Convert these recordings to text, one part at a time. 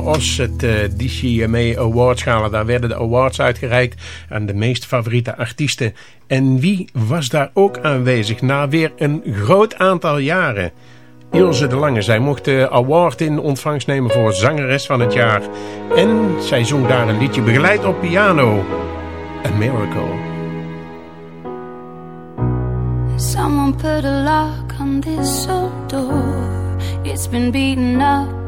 Os het uh, DCMA Awards gala. Daar werden de awards uitgereikt aan de meest favoriete artiesten. En wie was daar ook aanwezig na weer een groot aantal jaren? Ilse de Lange. Zij mocht de award in ontvangst nemen voor zangeres van het jaar. En zij zong daar een liedje begeleid op piano. A Miracle. Someone put a lock on this old door. It's been beaten up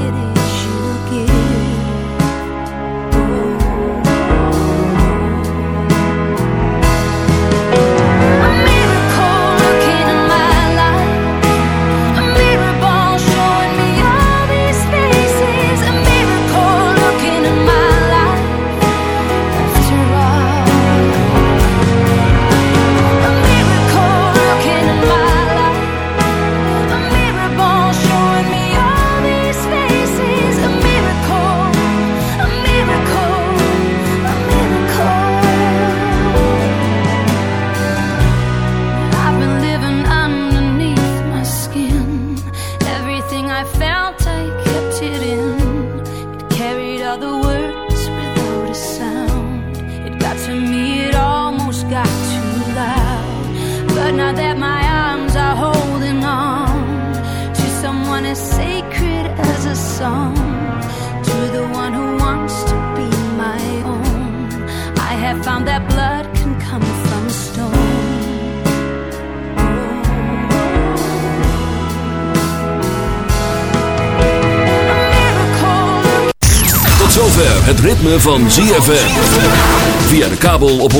van ZFM. Via de kabel op 104.5.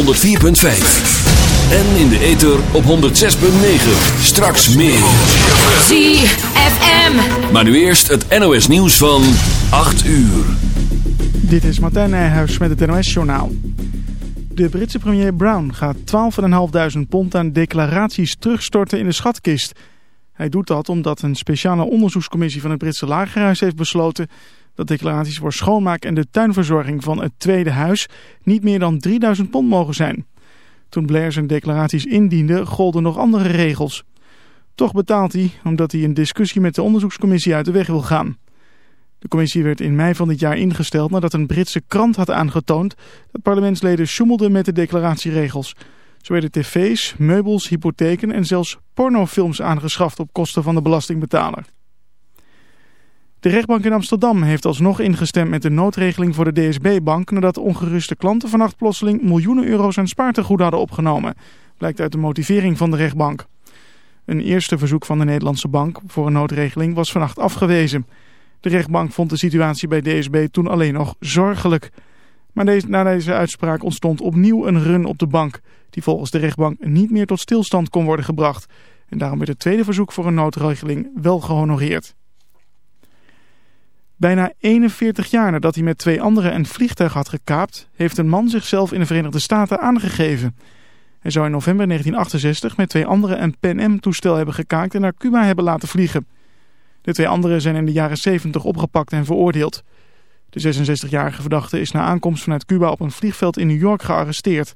En in de ether op 106.9. Straks meer. ZFM. Maar nu eerst het NOS nieuws van 8 uur. Dit is Martijn Nijhuis met het NOS-journaal. De Britse premier Brown gaat 12.500 pond aan declaraties terugstorten in de schatkist. Hij doet dat omdat een speciale onderzoekscommissie van het Britse lagerhuis heeft besloten... dat declaraties voor schoonmaak en de tuinverzorging van het tweede huis niet meer dan 3000 pond mogen zijn. Toen Blair zijn declaraties indiende, golden nog andere regels. Toch betaalt hij omdat hij een discussie met de onderzoekscommissie uit de weg wil gaan. De commissie werd in mei van dit jaar ingesteld nadat een Britse krant had aangetoond dat parlementsleden sjoemelden met de declaratieregels. Zo werden tv's, meubels, hypotheken en zelfs pornofilms aangeschaft op kosten van de belastingbetaler. De rechtbank in Amsterdam heeft alsnog ingestemd met de noodregeling voor de DSB-bank... nadat ongeruste klanten vannacht plotseling miljoenen euro's aan spaartegoed hadden opgenomen. Blijkt uit de motivering van de rechtbank. Een eerste verzoek van de Nederlandse bank voor een noodregeling was vannacht afgewezen. De rechtbank vond de situatie bij DSB toen alleen nog zorgelijk. Maar deze, na deze uitspraak ontstond opnieuw een run op de bank... die volgens de rechtbank niet meer tot stilstand kon worden gebracht... En daarom werd het tweede verzoek voor een noodregeling wel gehonoreerd. Bijna 41 jaar nadat hij met twee anderen een vliegtuig had gekaapt, heeft een man zichzelf in de Verenigde Staten aangegeven. Hij zou in november 1968 met twee anderen een Pan Am toestel hebben gekaakt en naar Cuba hebben laten vliegen. De twee anderen zijn in de jaren 70 opgepakt en veroordeeld. De 66-jarige verdachte is na aankomst vanuit Cuba op een vliegveld in New York gearresteerd.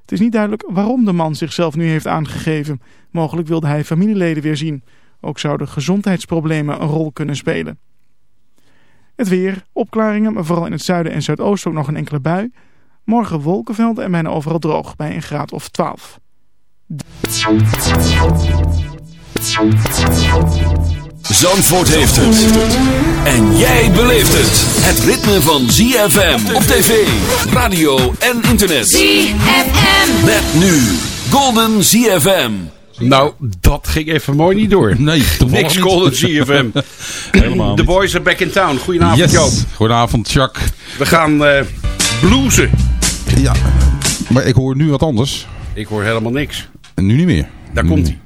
Het is niet duidelijk waarom de man zichzelf nu heeft aangegeven. Mogelijk wilde hij familieleden weer zien. Ook zouden gezondheidsproblemen een rol kunnen spelen. Het weer, opklaringen, maar vooral in het zuiden en zuidoosten ook nog een enkele bui. Morgen wolkenvelden en bijna overal droog bij een graad of 12. Zandvoort heeft het. En jij beleeft het. Het ritme van ZFM op tv, radio en internet. ZFM. Met nu Golden ZFM. Nou, dat ging even mooi niet door. Nee, Niks. Golden ZFM. Helemaal De niet. boys are back in town. Goedenavond Yes. Joop. Goedenavond, Chuck. We gaan eh bluesen. Ja, maar ik hoor nu wat anders. Ik hoor helemaal niks. En nu niet meer. Daar Nu komt hij.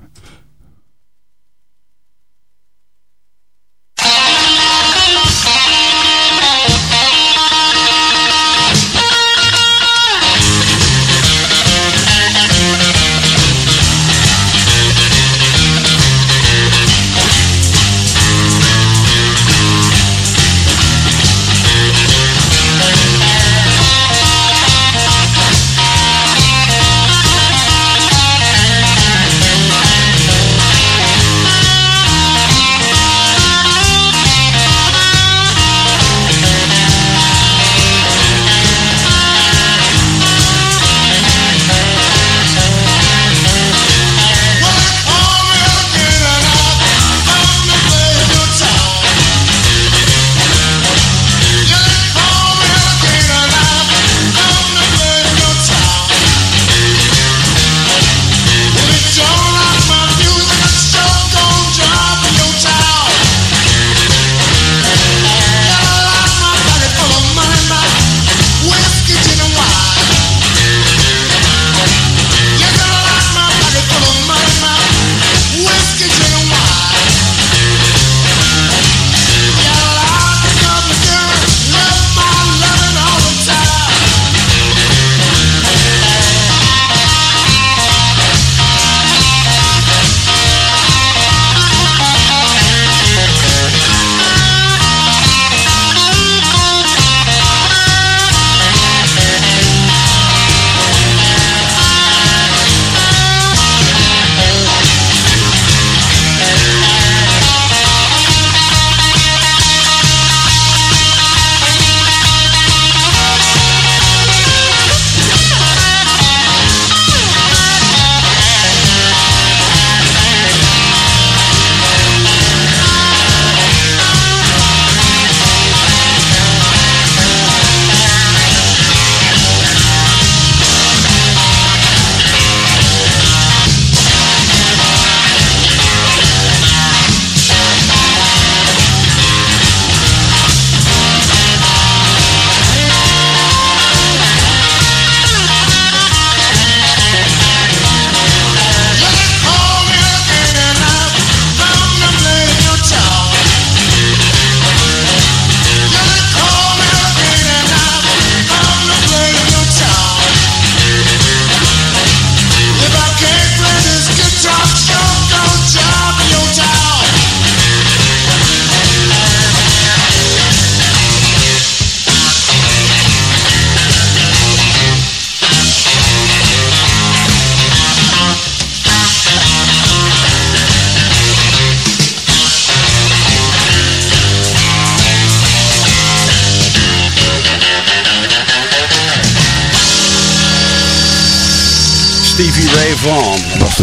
Vaughan. Dat.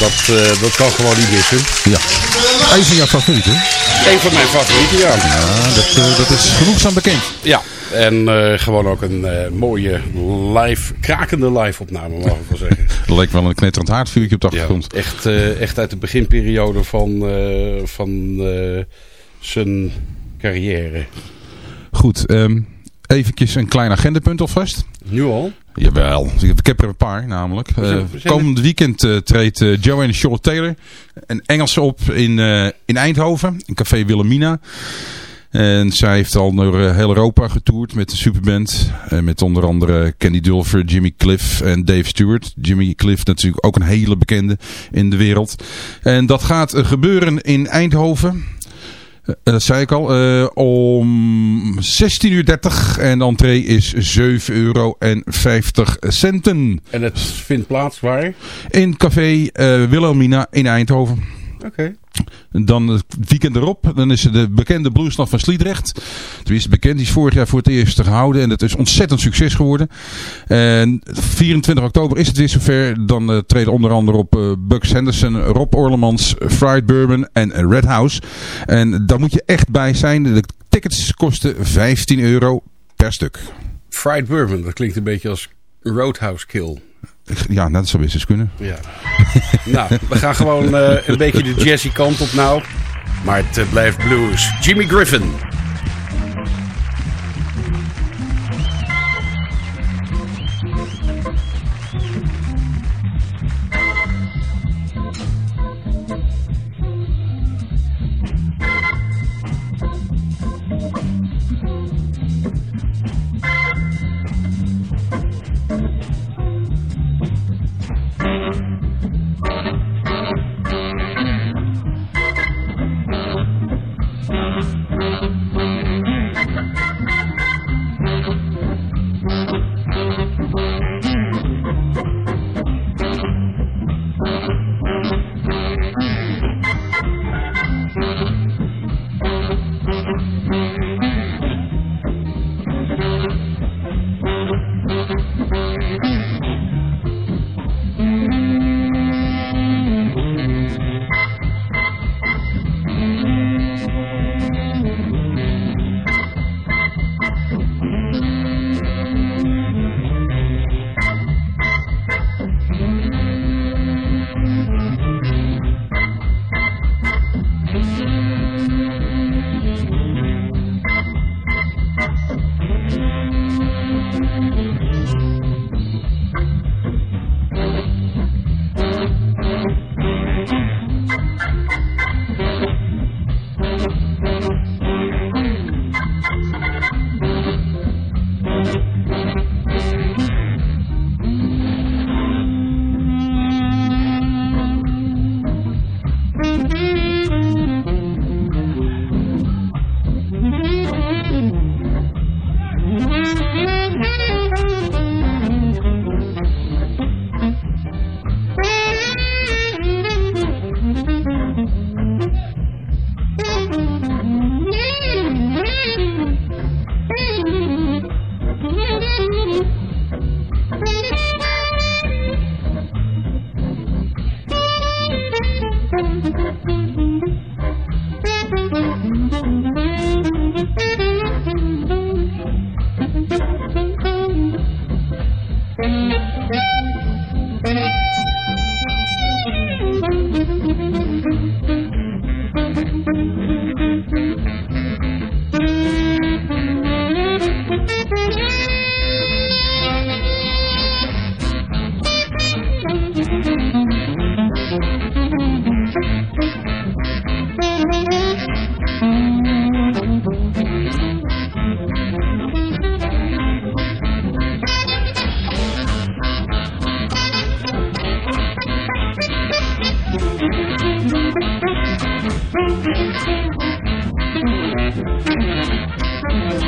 Dat, eh, dat kan gewoon niet missen. Ja. Een van jouw favorieten? Een van mijn favorieten, ja. Ja, dat, eh, dat is genoegzaam bekend. Ja, en eh, gewoon ook een mooie live, krakende live opname, mag ik wel zeggen. Er leek wel een knetterend haardvuurtje op de Ja, achtergrond. echt, eh, echt uit de beginperiode van, van zijn carrière. Goed, ehm eventjes een klein agendapunt alvast. Nu al? Jawel, ik heb er een paar namelijk. zijn komend weekend eh, treedt eh, Joanne Charlotte Taylor, een Engelse, op in, in Eindhoven, in Café Wilhelmina. En zij heeft al door heel Europa getoerd met de superband. Met onder andere Candy Dulfer, Jimmy Cliff en Dave Stewart. Jimmy Cliff natuurlijk ook een hele bekende in de wereld. En dat gaat gebeuren in Eindhoven. Eh, dat zei ik al. eh, om 16.30 uur en de entree is 7,50 euro. centen. En het vindt plaats waar? In café eh, Wilhelmina in Eindhoven. Oké. Dan het weekend erop, dan is er de bekende bluesnacht van Sliedrecht. Tenminste bekend, die is vorig jaar voor het eerst gehouden en dat is ontzettend succes geworden. En 24 oktober is het weer zover. Dan eh, treden onder andere op eh, Bucks Henderson, Rob Orlemans, Fried Bourbon en Red House. En daar moet je echt bij zijn. De tickets kosten 15 euro per stuk. Fried bourbon, dat klinkt een beetje als Roadhouse Kill. Ja, dat zou best eens kunnen. Ja. nou, we gaan gewoon eh, een beetje de jazzy kant op nou. Maar het eh, blijft blues. Jimmy Griffin. Thank you.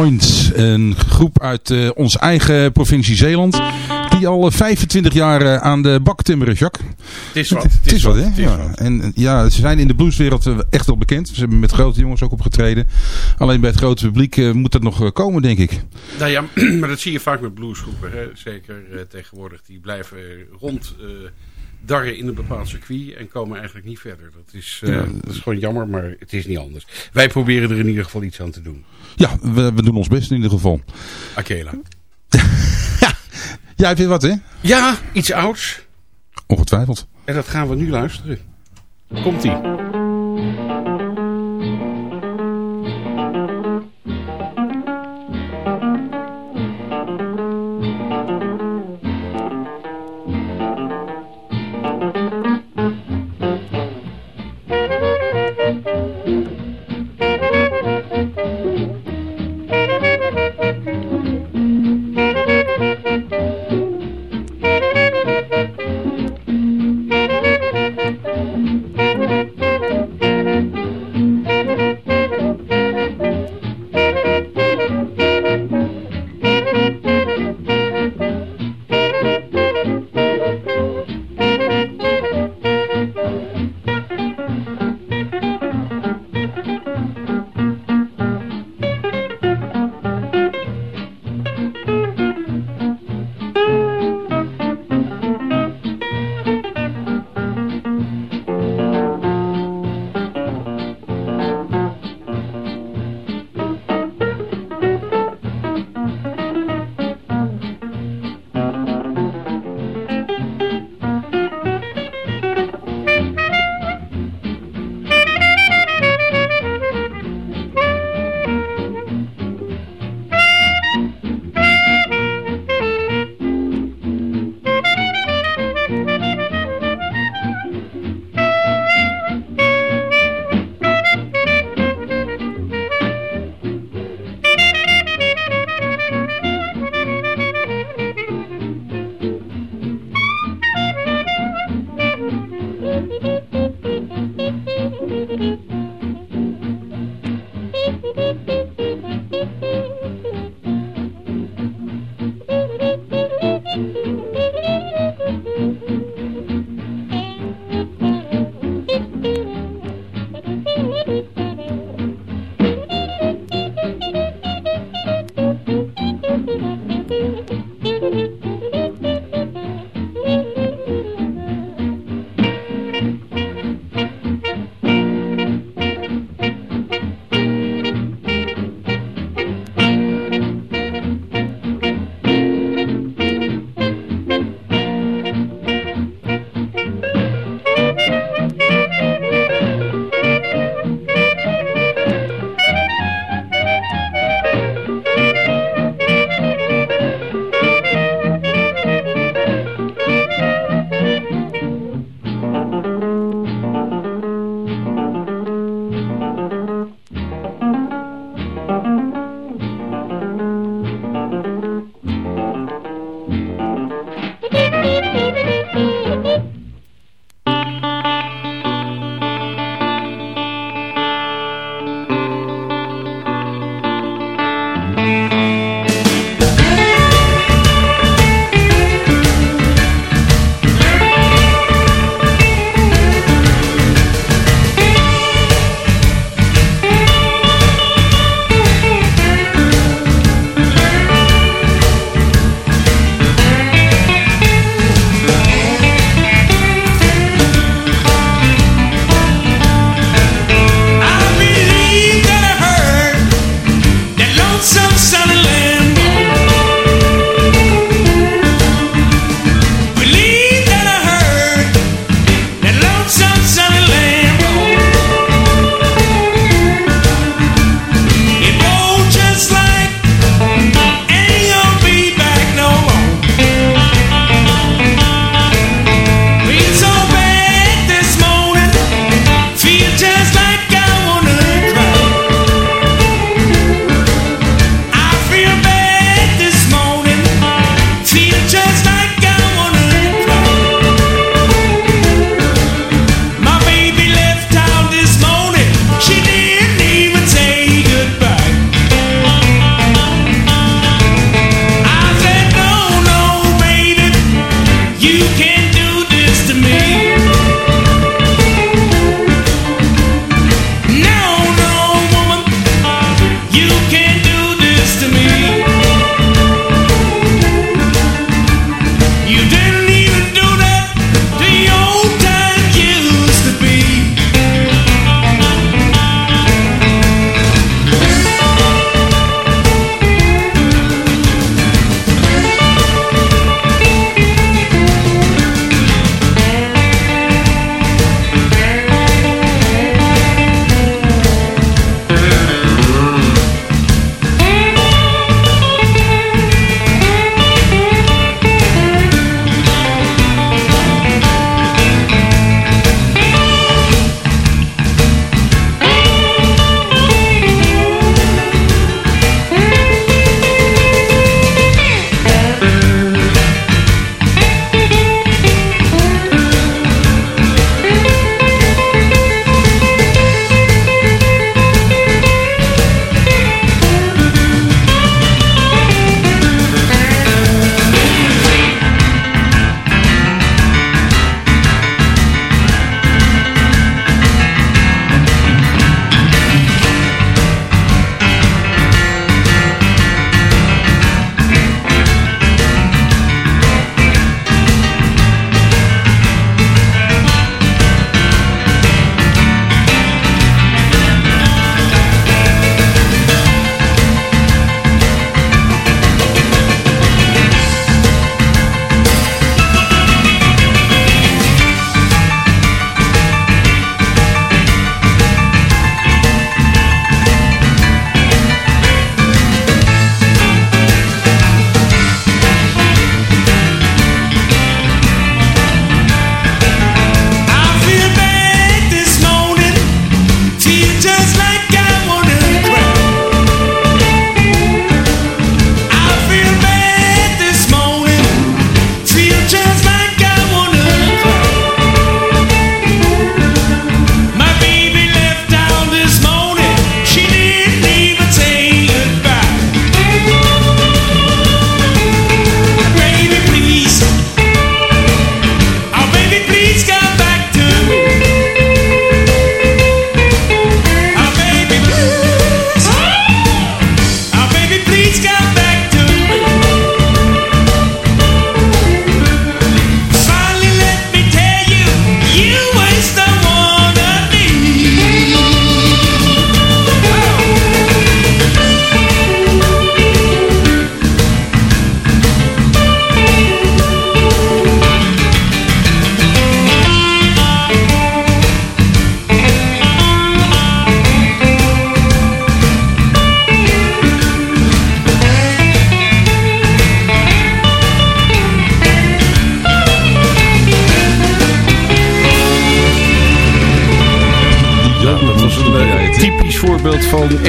Een groep uit uh, onze eigen provincie Zeeland. Die al 25 jaar uh, aan de bak timmeren, Jacques. Het is wat. Het, het is, wat, wat hè? Ja. En ja, ze zijn in de blueswereld echt wel bekend. Ze hebben met grote jongens ook opgetreden. Alleen bij het grote publiek uh, moet dat nog komen, denk ik. Nou ja, maar dat zie je vaak met bluesgroepen. Hè? Zeker tegenwoordig. Die blijven rond darren in een bepaald circuit en komen eigenlijk niet verder. Dat is, uh, ja. dat is gewoon jammer, maar het is niet anders. Wij proberen er in ieder geval iets aan te doen. Ja, we, we doen ons best in ieder geval. Akela. ja, jij vindt wat hè? Ja, iets ouds. Ongetwijfeld. En dat gaan we nu luisteren. Komt-ie.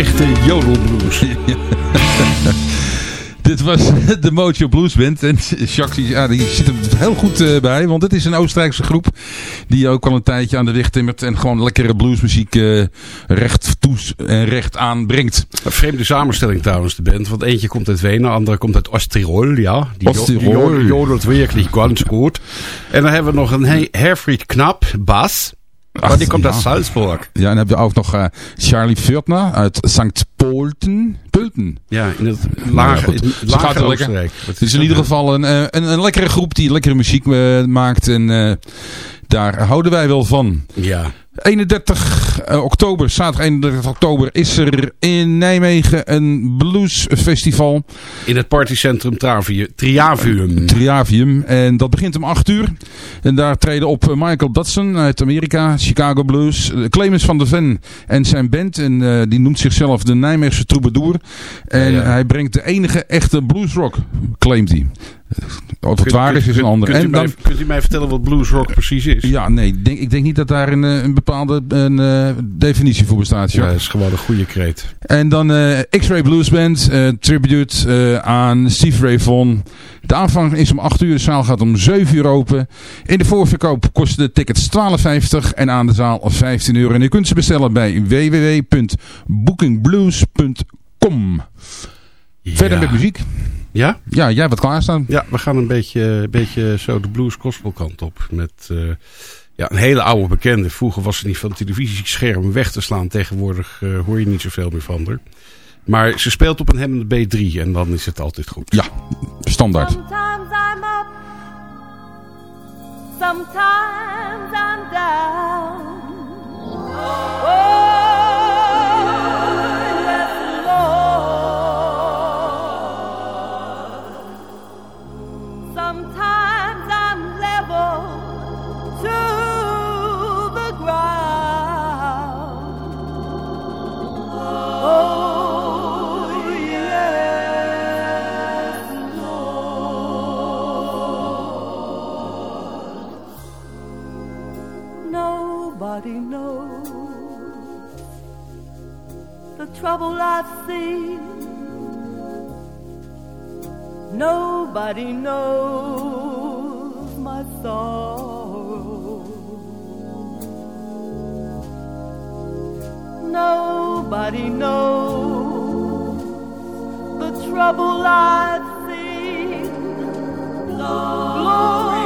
Echte jodelblues. Dit was de Mojo Blues Band. En Jacques ja, die zit er heel goed uh, bij. Want het is een Oostenrijkse groep. Die ook al een tijdje aan de weg timmert. En gewoon lekkere bluesmuziek uh, recht toes en recht aanbrengt. Een vreemde samenstelling trouwens de band. Want eentje komt uit Wenen. De andere komt uit Oost-Tirol. Ja, die Oost-Tirol. jodelt wirklich ganz goed. En dan hebben we nog een Herfried Knap, bas. Maar die komt ja. uit Salzburg. Ja, en dan hebben we ook nog uh, Charlie Viertner uit St. Polten. Pulten. Ja, in het lage, in het lage er lekker. Het is in ieder geval een, uh, een, een lekkere groep die lekkere muziek uh, maakt. En uh, daar houden wij wel van. Ja. 31 oktober, zaterdag 31 oktober, is er in Nijmegen een bluesfestival. In het partycentrum Triavium. Triavium. En dat begint om 8 uur. En daar treden op Michael Dodson uit Amerika, Chicago Blues. Clemens van der Ven en zijn band. En uh, die noemt zichzelf de Nijmeegse troubadour. En ja, ja. hij brengt de enige echte bluesrock, claimt hij. Of het waar is, is een ander. Kunt, en dan, mij, kunt u mij vertellen wat bluesrock precies is? Ja, nee. Denk, ik denk niet dat daar een, een bepaalde een, uh, definitie voor bestaat. Ja, dat is gewoon een goede kreet. En dan uh, X-Ray Blues Band. Uh, tribute aan Steve Ray Vaughan. De aanvang is om 8 uur. De zaal gaat om 7 uur open. In de voorverkoop kosten de tickets 12,50 en aan de zaal 15 euro. En u kunt ze bestellen bij www.bookingblues.com. Ja. Verder met muziek. Ja? Ja, jij wat klaarstaan. Ja, we gaan een beetje, een beetje zo de blues gospel kant op. Met uh, ja, een hele oude bekende. Vroeger was ze niet van het televisiescherm weg te slaan. Tegenwoordig uh, hoor je niet zoveel meer van haar. Maar ze speelt op een hemmende B3 en dan is het altijd goed. Ja, standaard. Sometimes I'm up. Sometimes I'm down. Oh. Trouble I've seen. Nobody knows my sorrow. Nobody knows the trouble I've seen. Glory. Although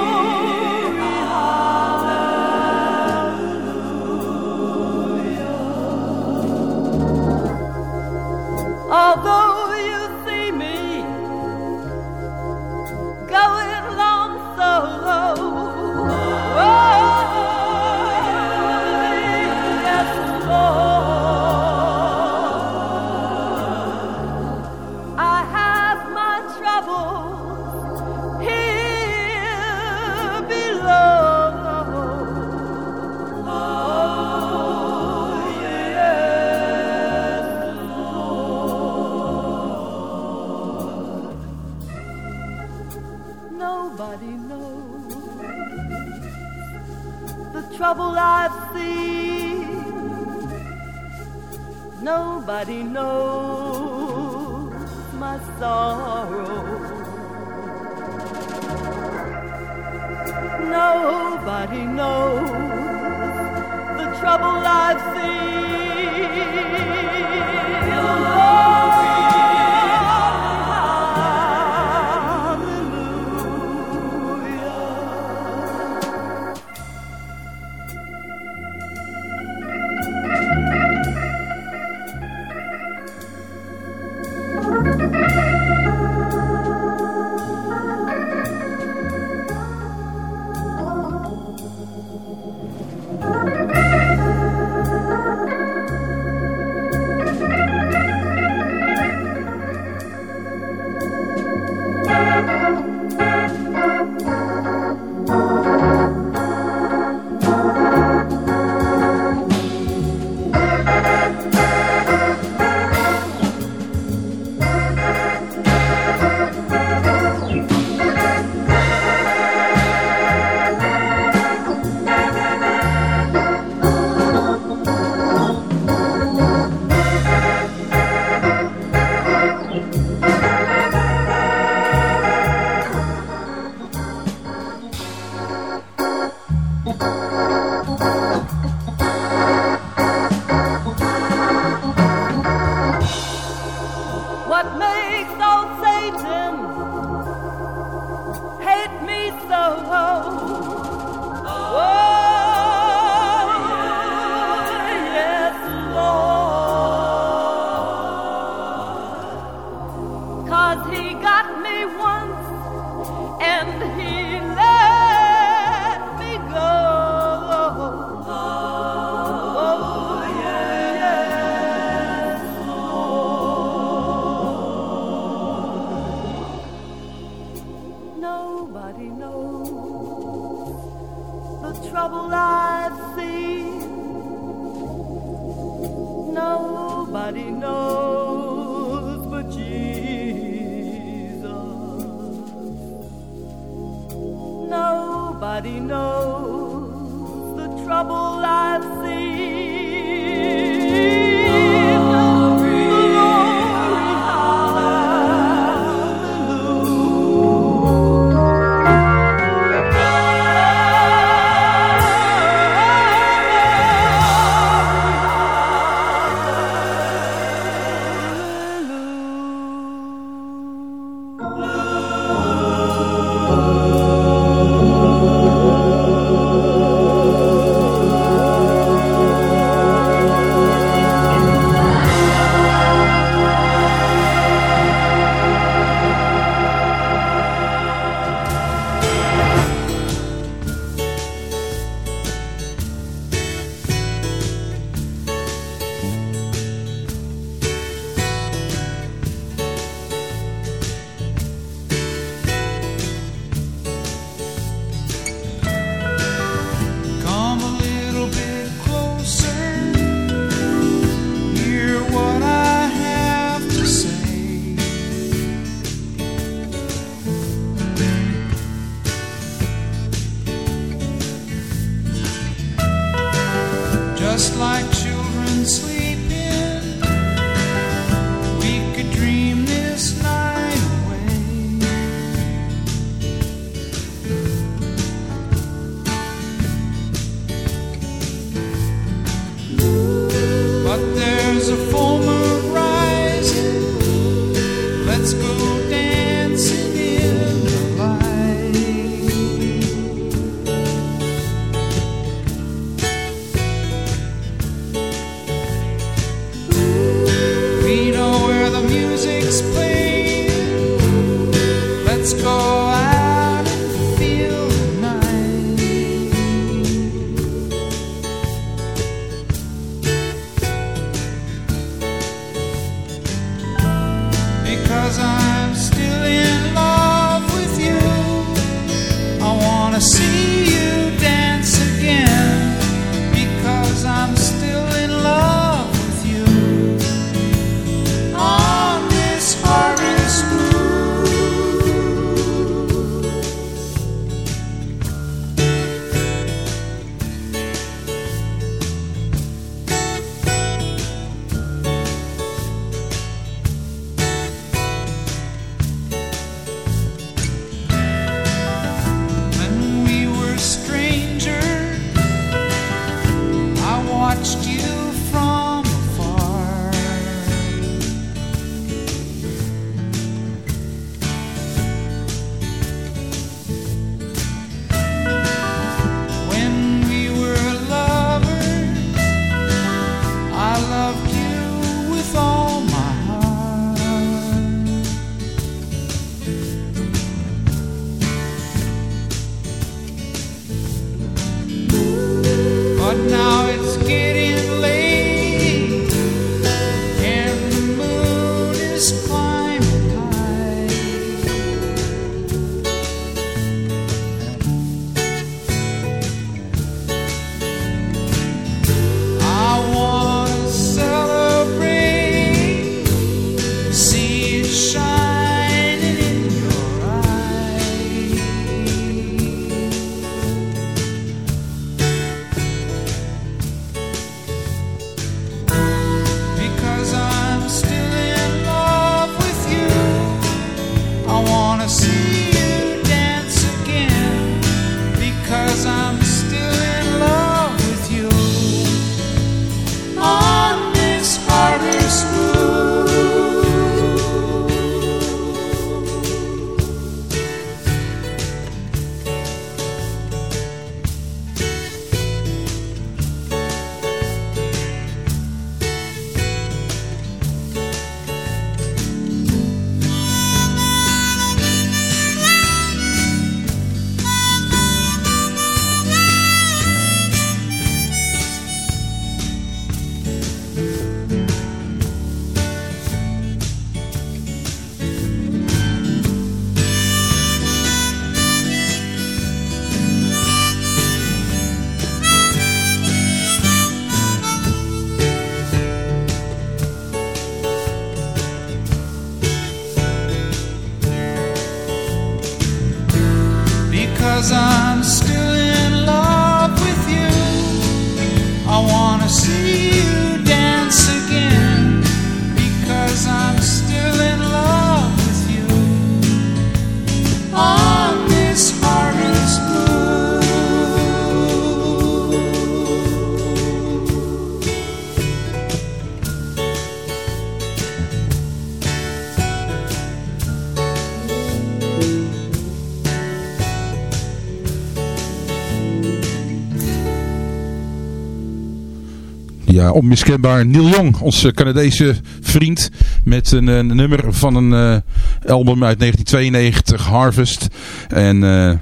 Ja, onmiskenbaar Neil Young, onze Canadese vriend. Met een, een nummer van een eh, album uit 1992, Harvest. En eh,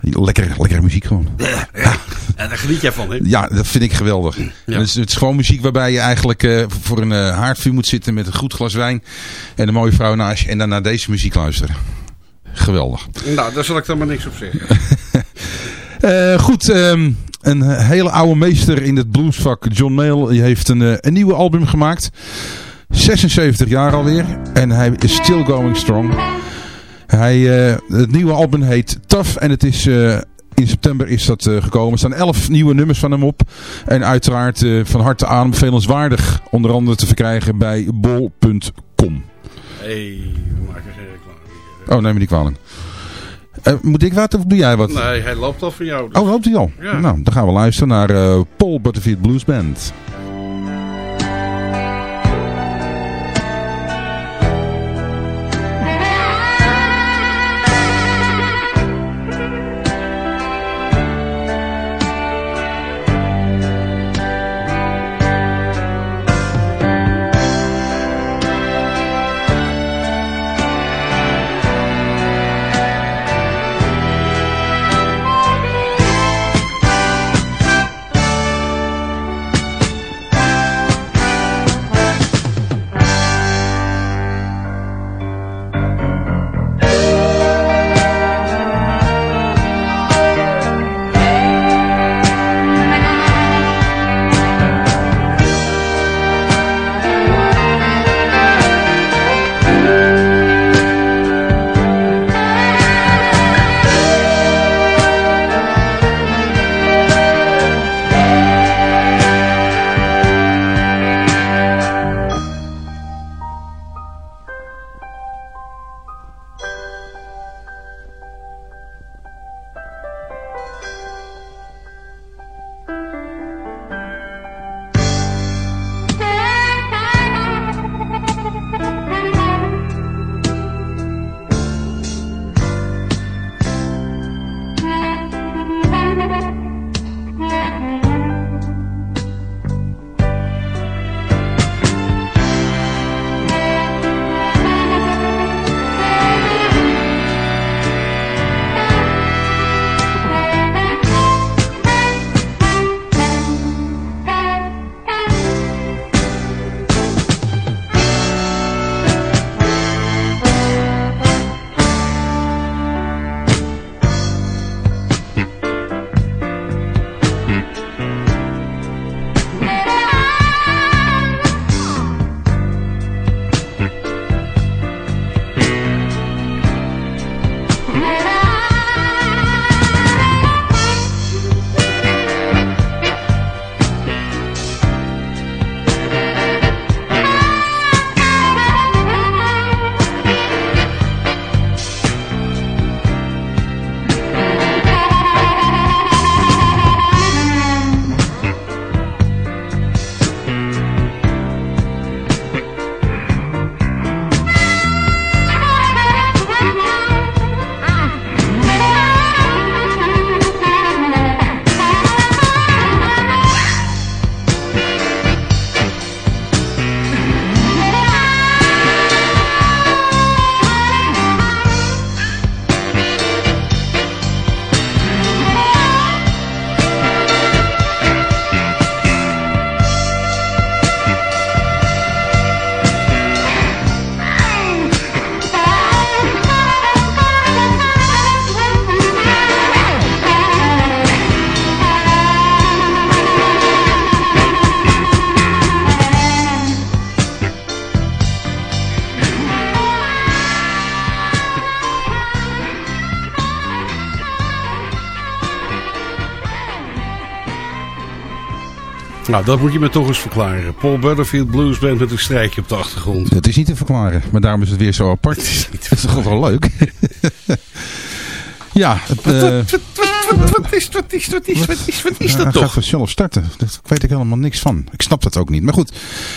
lekker, lekkere muziek gewoon. Ja, en daar geniet jij van, hè? Ja, dat vind ik geweldig. En Het, is, het is gewoon muziek waarbij je eigenlijk eh, voor een eh, haardvuur moet zitten met een goed glas wijn. En een mooie vrouw naast je. En dan naar deze muziek luisteren. Geweldig. Nou, daar zal ik dan maar niks op zeggen. Eh, goed, ehm, een hele oude meester in het bluesvak, John Mayall, heeft een, eh, een nieuwe album gemaakt. 76 jaar alweer. En hij is still going strong. Hij, eh, het nieuwe album heet Tough en het is... eh, in september is dat eh, gekomen. Er staan elf nieuwe nummers van hem op. En uiteraard eh, van harte aanbevelenswaardig. Onder andere te verkrijgen bij bol.com. hey, we maken geen reclame. Oh, neem me niet kwalijk. Eh, moet ik wat of doe jij wat? Nee, hij loopt al van jou. dus. Oh, loopt hij al? Ja. Nou, dan gaan we luisteren naar eh, Paul Butterfield Blues Band. Nou, dat moet je me toch eens verklaren. Paul Butterfield Blues Band met een strijkje op de achtergrond. Dat is niet te verklaren, maar daarom is het weer zo apart. Dat is toch wel leuk? ja, het, Wat is, wat is, wat is, wat is, wat is Ja, dat hij toch? gaat vanzelf starten. Daar weet ik helemaal niks van. Ik snap dat ook niet. Maar goed,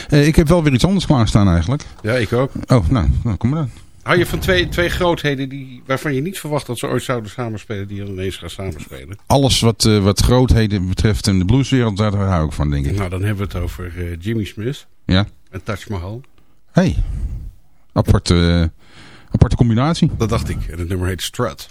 eh, ik heb wel weer iets anders klaarstaan eigenlijk. Ja, ik ook. Oh, nou, nou kom maar dan. Hou je van twee, twee grootheden die, waarvan je niet verwacht dat ze ooit zouden samenspelen, die ineens gaan samenspelen? Alles wat, eh, wat grootheden betreft in de blueswereld, daar hou ik van, denk ik. Nou, dan hebben we het over eh, Jimmy Smith Ja? en Taj Mahal. hey, aparte, eh, aparte combinatie. Dat dacht ik. En het nummer heet Strut.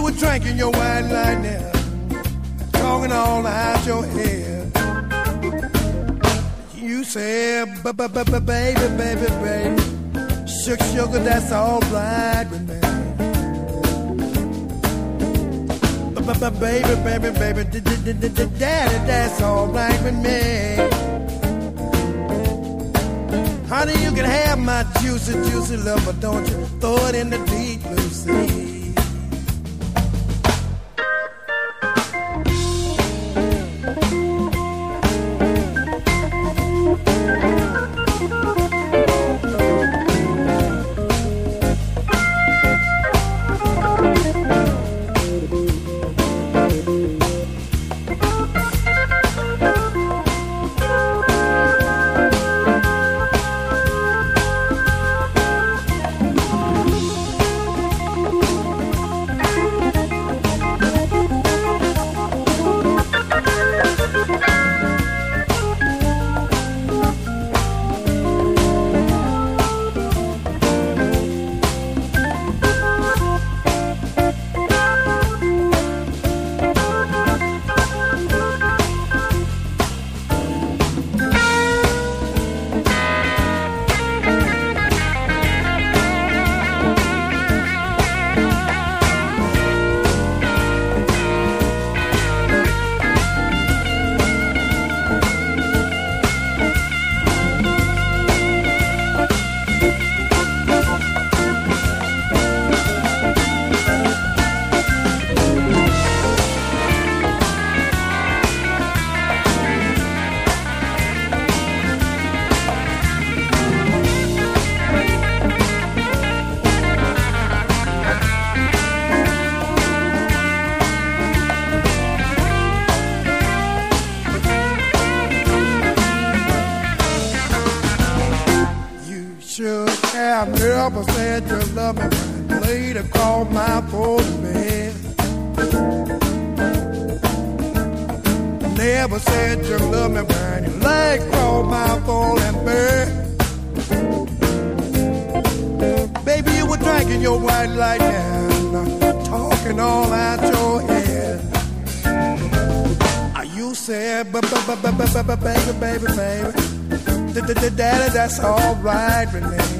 You were drinking your white lightning, talking all out your head. You said, "Bu- bu- bu- bu- baby, baby, baby, sugar, sugar, that's all right with me. Baby, baby, baby, daddy, that's all right with me. Honey, you can have my juicy, juicy love, but don't you throw it in the deep blue sea. trouble said your loving friend laid across my phone bed. Never said you your me when you like across my phone and bed. Baby, you were drinking your white light and talking all out your head. You said, baby, baby, baby, baby, daddy, that's all right, Renee.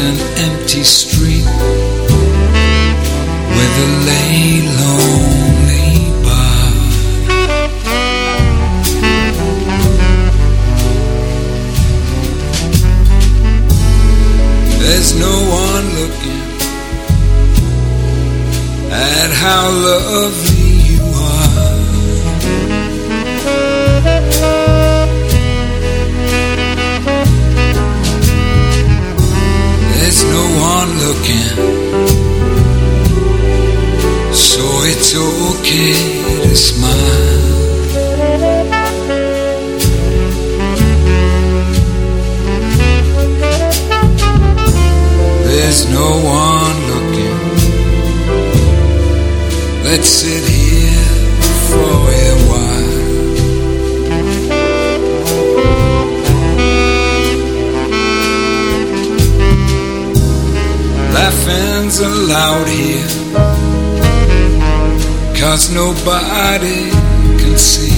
An empty street with a lay lonely bar. There's no one looking at how lovely There's no one looking, so it's okay to smile. There's no one looking. Let's sit here Laughing's allowed here, cause nobody can see.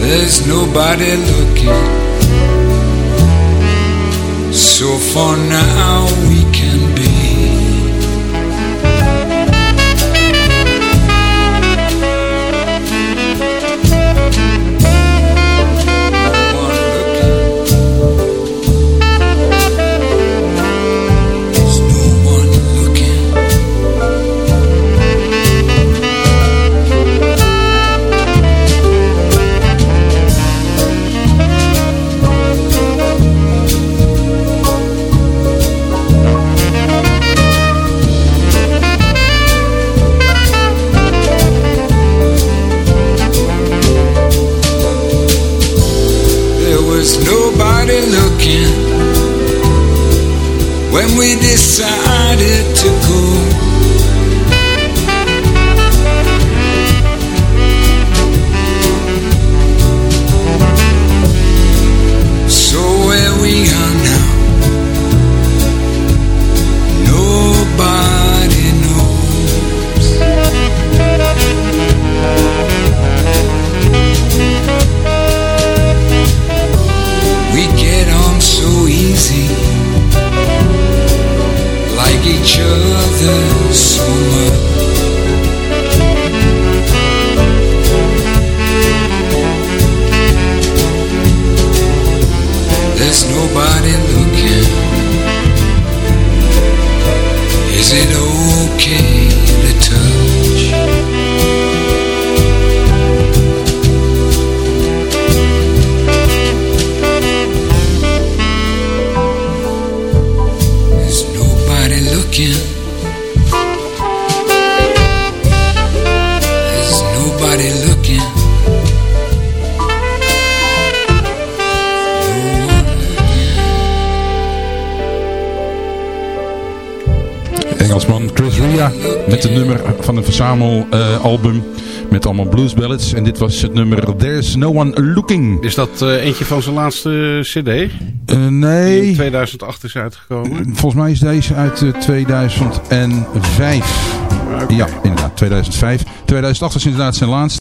There's nobody looking. So for now we we verzamelalbum met allemaal blues ballads. En dit was het nummer There's No One Looking. Is dat eh, eentje van zijn laatste cd? Die Eh, nee, in 2008 is uitgekomen. volgens mij is deze uit eh, 2005. Ja, inderdaad, 2005. 2008 is inderdaad zijn laatste.